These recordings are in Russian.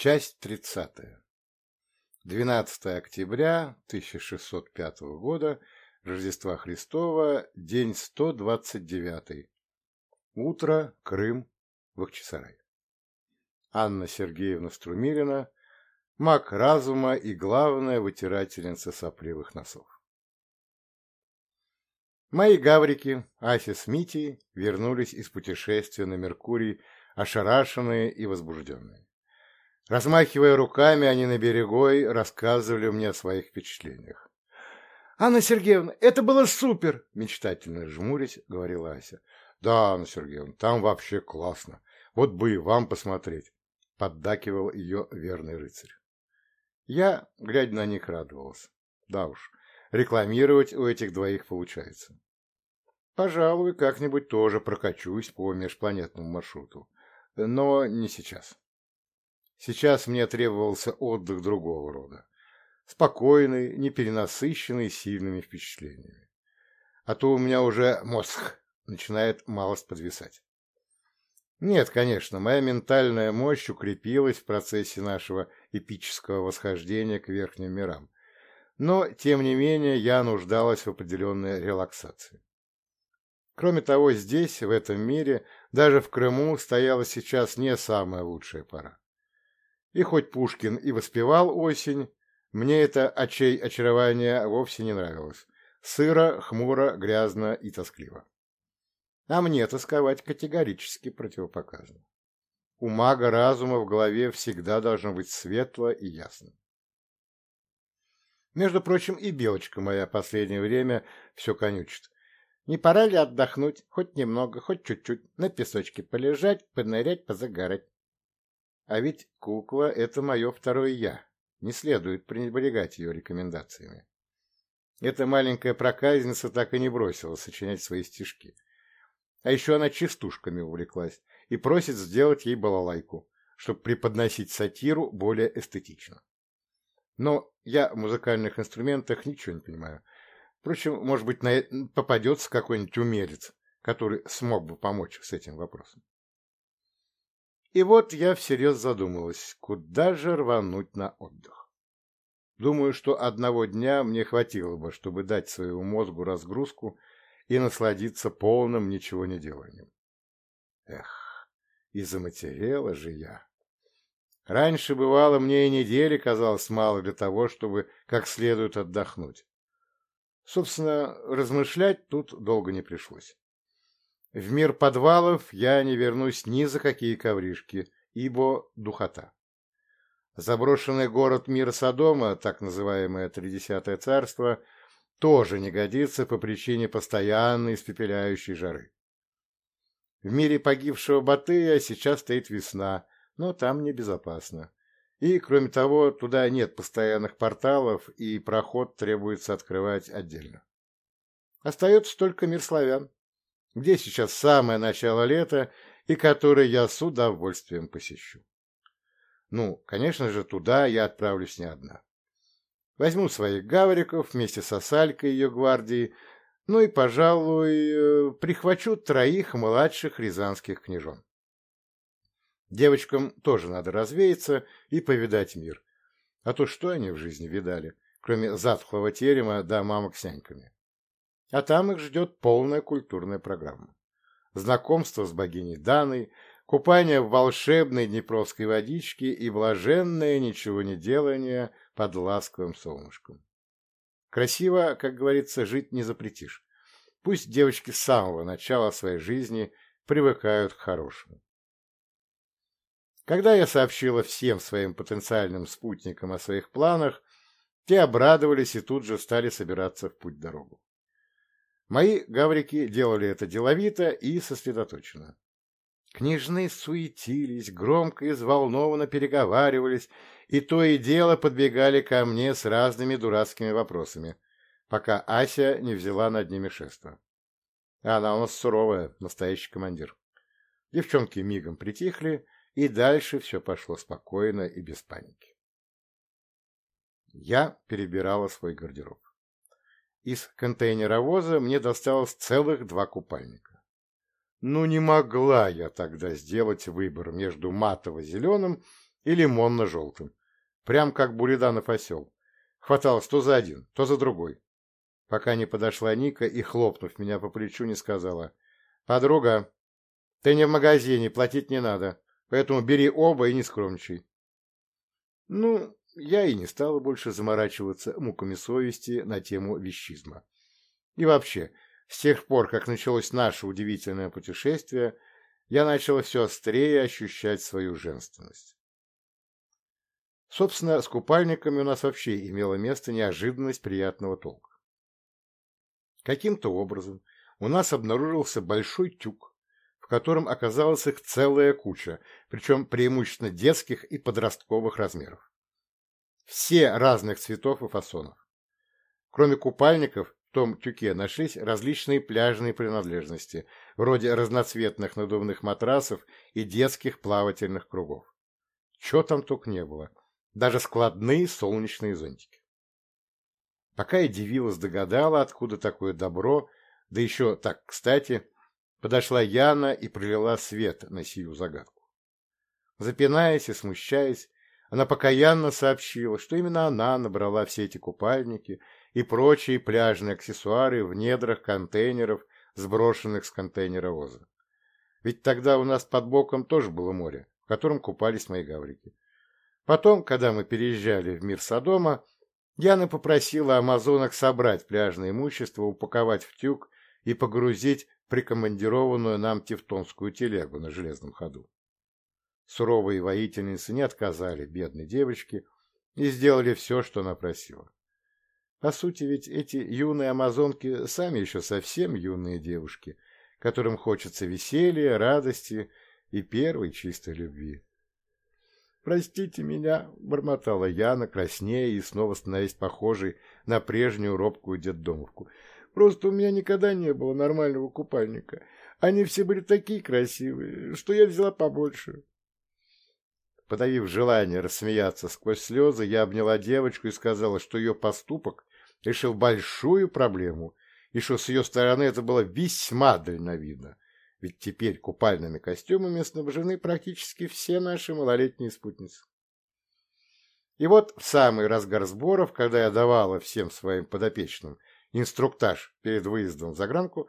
Часть тридцатая. 12 октября 1605 года, Рождества Христова, день 129. Утро, Крым, Бахчисарай. Анна Сергеевна Струмилина, маг разума и главная вытирательница сопливых носов. Мои гаврики, Ася с Митей, вернулись из путешествия на Меркурий, ошарашенные и возбужденные. Размахивая руками, они на берегой рассказывали мне о своих впечатлениях. — Анна Сергеевна, это было супер! — мечтательно жмурясь, говорила Ася. — Да, Анна Сергеевна, там вообще классно. Вот бы и вам посмотреть, — поддакивал ее верный рыцарь. Я, глядя на них, радовался. Да уж, рекламировать у этих двоих получается. Пожалуй, как-нибудь тоже прокачусь по межпланетному маршруту. Но не сейчас. Сейчас мне требовался отдых другого рода. Спокойный, неперенасыщенный сильными впечатлениями. А то у меня уже мозг начинает малость подвисать. Нет, конечно, моя ментальная мощь укрепилась в процессе нашего эпического восхождения к верхним мирам. Но, тем не менее, я нуждалась в определенной релаксации. Кроме того, здесь, в этом мире, даже в Крыму стояла сейчас не самая лучшая пора. И хоть Пушкин и воспевал осень, мне это очей очарование вовсе не нравилось. Сыро, хмуро, грязно и тоскливо. А мне тосковать категорически противопоказано. У мага разума в голове всегда должно быть светло и ясно. Между прочим, и Белочка моя последнее время все конючит. Не пора ли отдохнуть, хоть немного, хоть чуть-чуть, на песочке полежать, понырять, позагорать? А ведь кукла — это мое второе «я». Не следует пренебрегать ее рекомендациями. Эта маленькая проказница так и не бросила сочинять свои стишки. А еще она частушками увлеклась и просит сделать ей балалайку, чтобы преподносить сатиру более эстетично. Но я в музыкальных инструментах ничего не понимаю. Впрочем, может быть, попадется какой-нибудь умелец, который смог бы помочь с этим вопросом. И вот я всерьез задумалась, куда же рвануть на отдых. Думаю, что одного дня мне хватило бы, чтобы дать своему мозгу разгрузку и насладиться полным ничего не деланием. Эх, и заматерела же я. Раньше, бывало, мне и недели казалось мало для того, чтобы как следует отдохнуть. Собственно, размышлять тут долго не пришлось. В мир подвалов я не вернусь ни за какие ковришки, ибо духота. Заброшенный город мира Содома, так называемое Тридесятое царство, тоже не годится по причине постоянной испепеляющей жары. В мире погибшего Батыя сейчас стоит весна, но там небезопасно. И, кроме того, туда нет постоянных порталов, и проход требуется открывать отдельно. Остается только мир славян где сейчас самое начало лета и который я с удовольствием посещу. Ну, конечно же, туда я отправлюсь не одна. Возьму своих гавриков вместе со Салькой и ее гвардией, ну и, пожалуй, э, прихвачу троих младших рязанских княжон. Девочкам тоже надо развеяться и повидать мир. А то что они в жизни видали, кроме затхлого терема да мамок с няньками? А там их ждет полная культурная программа. Знакомство с богиней Даной, купание в волшебной днепровской водичке и блаженное ничего не делание под ласковым солнышком. Красиво, как говорится, жить не запретишь. Пусть девочки с самого начала своей жизни привыкают к хорошему. Когда я сообщила всем своим потенциальным спутникам о своих планах, те обрадовались и тут же стали собираться в путь-дорогу. Мои гаврики делали это деловито и сосредоточенно. Княжны суетились, громко и взволнованно переговаривались, и то и дело подбегали ко мне с разными дурацкими вопросами, пока Ася не взяла над ними шество. Она у нас суровая, настоящий командир. Девчонки мигом притихли, и дальше все пошло спокойно и без паники. Я перебирала свой гардероб. Из контейнеровоза мне досталось целых два купальника. Ну, не могла я тогда сделать выбор между матово-зеленым и лимонно-желтым. Прям как Буриданов осел. Хваталось то за один, то за другой. Пока не подошла Ника и, хлопнув меня по плечу, не сказала. «Подруга, ты не в магазине, платить не надо, поэтому бери оба и не скромничай». Ну, я и не стала больше заморачиваться муками совести на тему вещизма. И вообще, с тех пор, как началось наше удивительное путешествие, я начала все острее ощущать свою женственность. Собственно, с купальниками у нас вообще имела место неожиданность приятного толка. Каким-то образом у нас обнаружился большой тюк, в котором оказалась их целая куча, причем преимущественно детских и подростковых размеров. Все разных цветов и фасонов. Кроме купальников, в том тюке нашлись различные пляжные принадлежности, вроде разноцветных надувных матрасов и детских плавательных кругов. Чего там только не было. Даже складные солнечные зонтики. Пока я дивилась, догадала, откуда такое добро, да еще так кстати, подошла Яна и пролила свет на сию загадку. Запинаясь и смущаясь, она покаянно сообщила, что именно она набрала все эти купальники и прочие пляжные аксессуары в недрах контейнеров, сброшенных с контейнера оза. Ведь тогда у нас под боком тоже было море, в котором купались мои гаврики. Потом, когда мы переезжали в мир Содома, Яна попросила амазонок собрать пляжное имущество, упаковать в тюк и погрузить прикомандированную нам тевтонскую телегу на железном ходу. Суровые воительницы не отказали бедной девочке и сделали все, что она просила. По сути, ведь эти юные амазонки сами еще совсем юные девушки, которым хочется веселья, радости и первой чистой любви. «Простите меня», — бормотала Яна, краснея и снова становясь похожей на прежнюю робкую детдомовку. «Просто у меня никогда не было нормального купальника. Они все были такие красивые, что я взяла побольше». Подавив желание рассмеяться сквозь слезы, я обняла девочку и сказала, что ее поступок решил большую проблему, и что с ее стороны это было весьма дальновидно, ведь теперь купальными костюмами снабжены практически все наши малолетние спутницы. И вот в самый разгар сборов, когда я давала всем своим подопечным инструктаж перед выездом в загранку,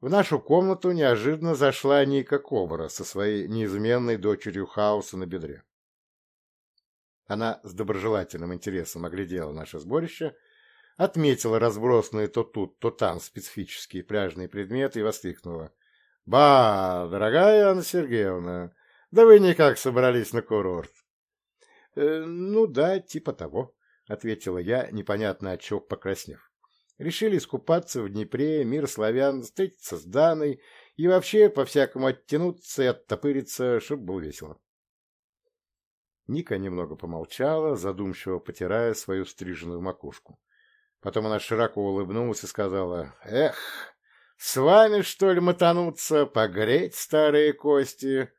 в нашу комнату неожиданно зашла Ника Кобра со своей неизменной дочерью Хаоса на бедре. Она с доброжелательным интересом оглядела наше сборище, отметила разбросанные то тут, то там специфические пляжные предметы и воскликнула. — Ба, дорогая Анна Сергеевна, да вы никак собрались на курорт. «Э, — Ну да, типа того, — ответила я, непонятно от покраснев. Решили искупаться в Днепре, мир славян, встретиться с Даной и вообще по-всякому оттянуться и оттопыриться, чтобы было весело. Ника немного помолчала, задумчиво потирая свою стриженную макушку. Потом она широко улыбнулась и сказала, «Эх, с вами, что ли, мотануться, погреть старые кости,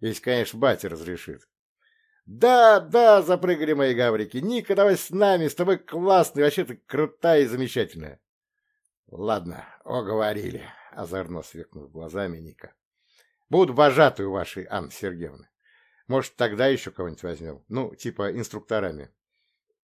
если, конечно, батя разрешит». «Да, да!» — запрыгали мои гаврики. «Ника, давай с нами, с тобой классный, вообще ты крутая и замечательная!» «Ладно, оговорили», — озорно сверкнув глазами Ника. «Будут вожатые у вашей Анны Сергеевны. Может, тогда еще кого-нибудь возьмем? Ну, типа инструкторами».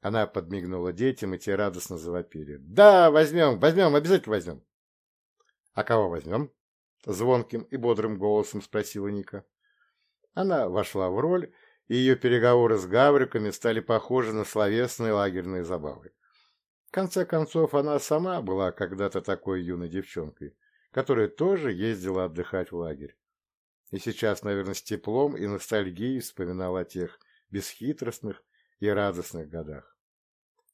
Она подмигнула детям, и те радостно завопили. «Да, возьмем, возьмем, обязательно возьмем!» «А кого возьмем?» — звонким и бодрым голосом спросила Ника. Она вошла в роль и ее переговоры с гавриками стали похожи на словесные лагерные забавы. В конце концов, она сама была когда-то такой юной девчонкой, которая тоже ездила отдыхать в лагерь. И сейчас, наверное, с теплом и ностальгией вспоминала о тех бесхитростных и радостных годах.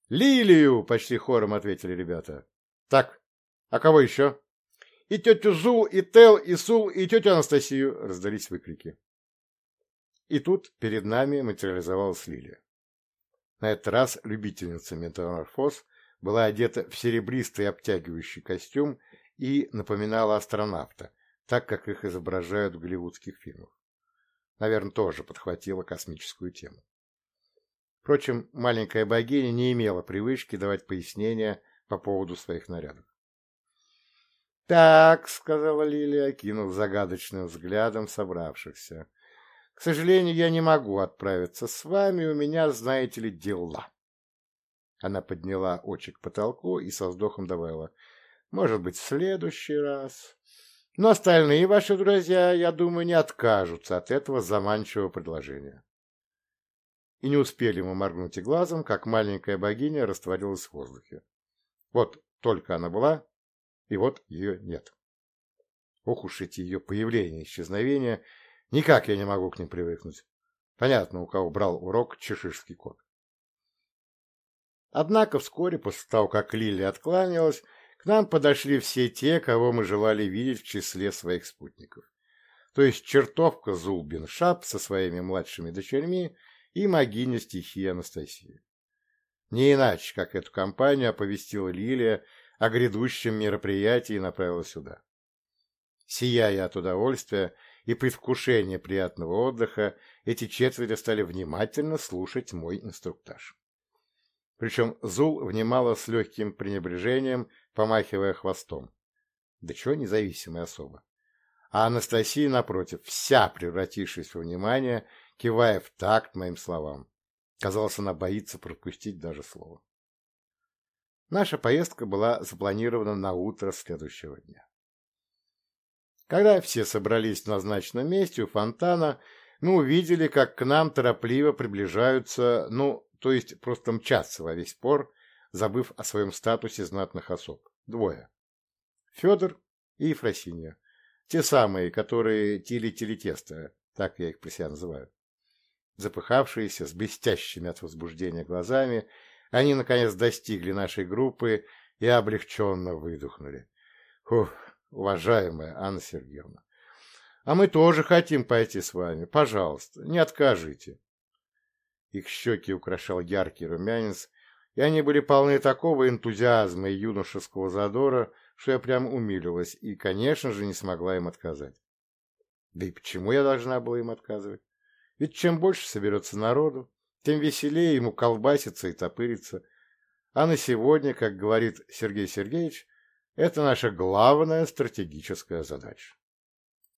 «Лилию!» — почти хором ответили ребята. «Так, а кого еще?» «И тетю Зу, и Тел, и Сул, и тетю Анастасию!» — раздались выкрики. И тут перед нами материализовалась Лилия. На этот раз любительница метаморфоз была одета в серебристый обтягивающий костюм и напоминала астронавта, так как их изображают в голливудских фильмах. Наверное, тоже подхватила космическую тему. Впрочем, маленькая богиня не имела привычки давать пояснения по поводу своих нарядов. «Так», — сказала Лилия, кинув загадочным взглядом собравшихся, К сожалению, я не могу отправиться с вами, у меня, знаете ли, дела. Она подняла очи к потолку и со вздохом добавила. Может быть, в следующий раз. Но остальные ваши друзья, я думаю, не откажутся от этого заманчивого предложения. И не успели мы моргнуть и глазом, как маленькая богиня растворилась в воздухе. Вот только она была, и вот ее нет. Ох уж эти ее появления и исчезновения, никак я не могу к ним привыкнуть. Понятно, у кого брал урок чеширский кот. Однако вскоре, после того, как Лили откланялась, к нам подошли все те, кого мы желали видеть в числе своих спутников. То есть чертовка Зулбин Шап со своими младшими дочерьми и могиня стихии Анастасия. Не иначе, как эту компанию оповестила Лилия о грядущем мероприятии и направила сюда. Сияя от удовольствия и предвкушения приятного отдыха, эти четверо стали внимательно слушать мой инструктаж. Причем Зул внимала с легким пренебрежением, помахивая хвостом. Да чего независимая особа. А Анастасия, напротив, вся превратившись в внимание, кивая в такт моим словам. Казалось, она боится пропустить даже слово. Наша поездка была запланирована на утро следующего дня. Когда все собрались в назначенном месте у фонтана, мы увидели, как к нам торопливо приближаются, ну, то есть просто мчатся во весь пор, забыв о своем статусе знатных особ. Двое. Федор и Ефросинья. Те самые, которые тили-тили-тесто, так я их про себя называю. Запыхавшиеся, с блестящими от возбуждения глазами, они, наконец, достигли нашей группы и облегченно выдохнули. Фух, уважаемая Анна Сергеевна, а мы тоже хотим пойти с вами. Пожалуйста, не откажите. Их щеки украшал яркий румянец, и они были полны такого энтузиазма и юношеского задора, что я прям умилилась и, конечно же, не смогла им отказать. Да и почему я должна была им отказывать? Ведь чем больше соберется народу, тем веселее ему колбаситься и топыриться. А на сегодня, как говорит Сергей Сергеевич, это наша главная стратегическая задача.